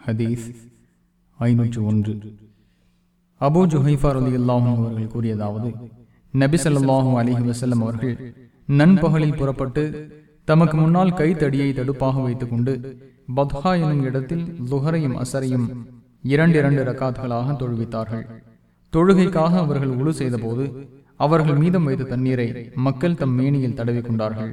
ஹதீஸ் ஐநூற்று ஒன்று. அபூ ஜுஹைஃபார் அலி அல்லாஹும் அவர்கள் கூறியதாவது நபி ஸல்லல்லாஹு அலிஹி வசல்லம் அவர்கள் நண்பகலில் புறப்பட்டு தமக்கு முன்னால் கைத்தடியை தடுப்பாக வைத்துக் கொண்டு பத்ஹா எனும் இடத்தில் லுஹரையும் அசரையும் இரண்டு இரண்டு ரக்காத்களாக தொழுவித்தார்கள். தொழுகைக்காக அவர்கள் உழு செய்தபோது அவர்கள் மீதம் வைத்த தண்ணீரை மக்கள் தம் மேனியில் தடவிக் கொண்டார்கள்